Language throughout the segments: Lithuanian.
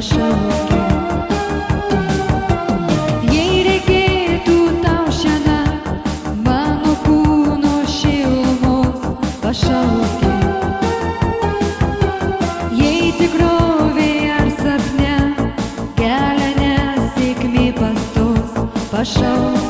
pašaukia. Jei reikėtų tau šiandien mano kūno šilumos pašaukia. Jei tikrovė ar sapne kelia nesėkmė pastos pašaukia.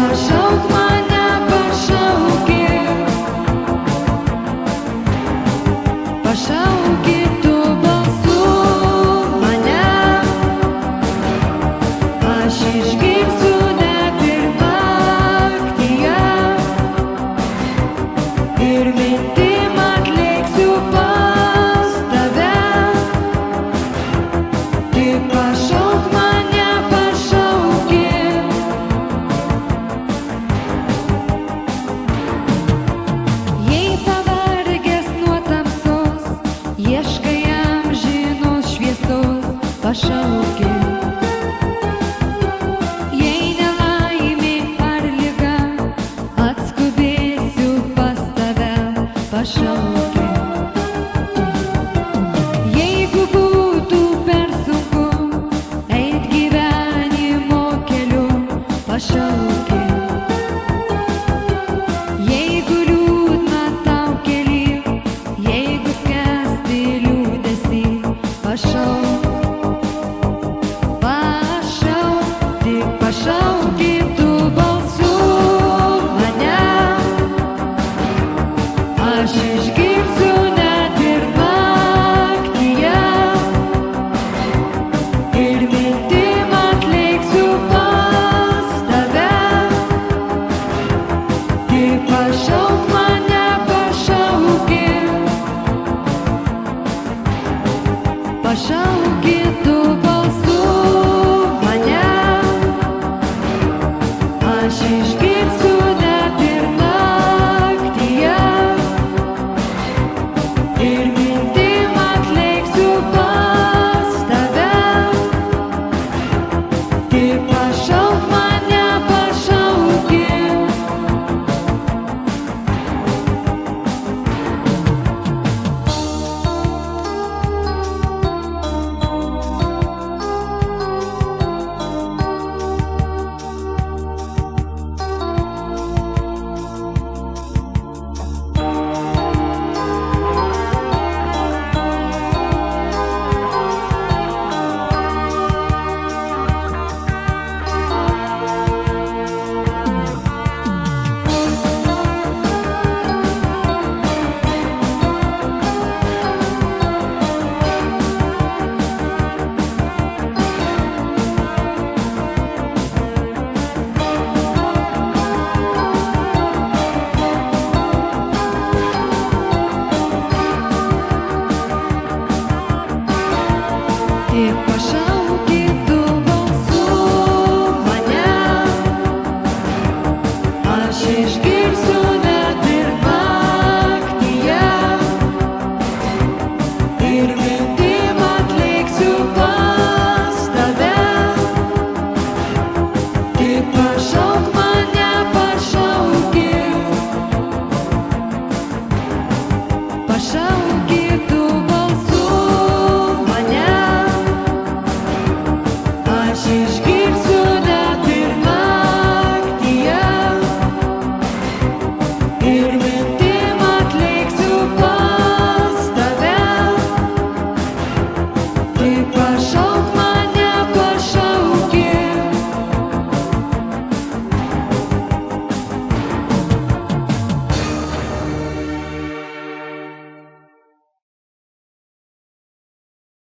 Baby Aşkı Aşiş girsin